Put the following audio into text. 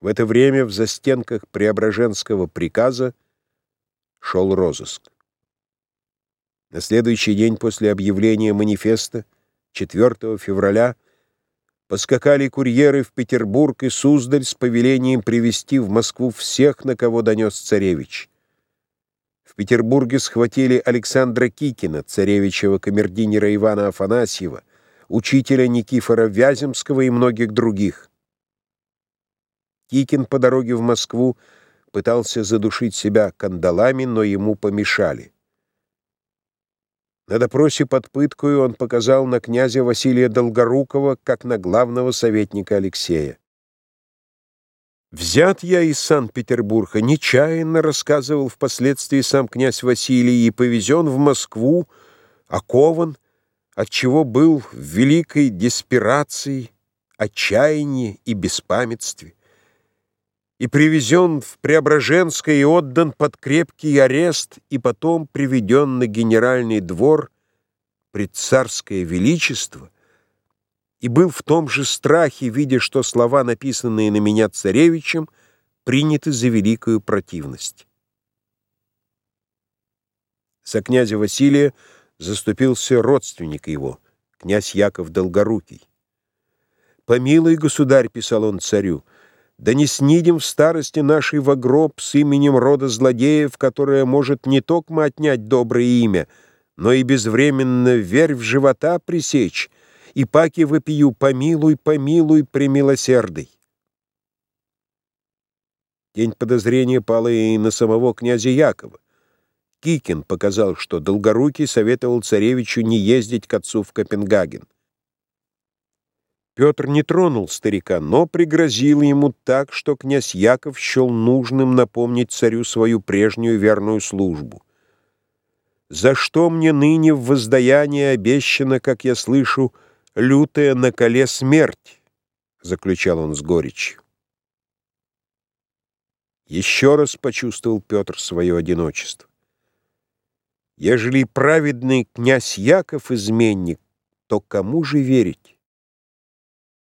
В это время в застенках Преображенского приказа шел розыск. На следующий день после объявления манифеста, 4 февраля, поскакали курьеры в Петербург и Суздаль с повелением привести в Москву всех, на кого донес царевич. В Петербурге схватили Александра Кикина, царевичего камердинера Ивана Афанасьева, учителя Никифора Вяземского и многих других. Кикин по дороге в Москву пытался задушить себя кандалами, но ему помешали. На допросе под пыткою он показал на князя Василия Долгорукова как на главного советника Алексея. «Взят я из Санкт-Петербурга, нечаянно рассказывал впоследствии сам князь Василий, и повезен в Москву, окован, отчего был в великой деспирации, отчаянии и беспамятстве и привезен в Преображенское и отдан под крепкий арест, и потом приведен на генеральный двор пред царское величество, и был в том же страхе, видя, что слова, написанные на меня царевичем, приняты за великую противность. За князя Василия заступился родственник его, князь Яков Долгорукий. «Помилуй, государь», — писал он царю, — да не снидем в старости нашей в гроб с именем рода злодеев, которое может не только отнять доброе имя, но и безвременно верь в живота пресечь, и паки вопию «Помилуй, помилуй, премилосердый». Тень подозрения пала и на самого князя Якова. Кикин показал, что Долгорукий советовал царевичу не ездить к отцу в Копенгаген. Петр не тронул старика, но пригрозил ему так, что князь Яков счел нужным напомнить царю свою прежнюю верную службу. «За что мне ныне в воздаянии обещано, как я слышу, лютая на коле смерть?» — заключал он с горечью. Еще раз почувствовал Петр свое одиночество. Ежели праведный князь Яков изменник, то кому же верить?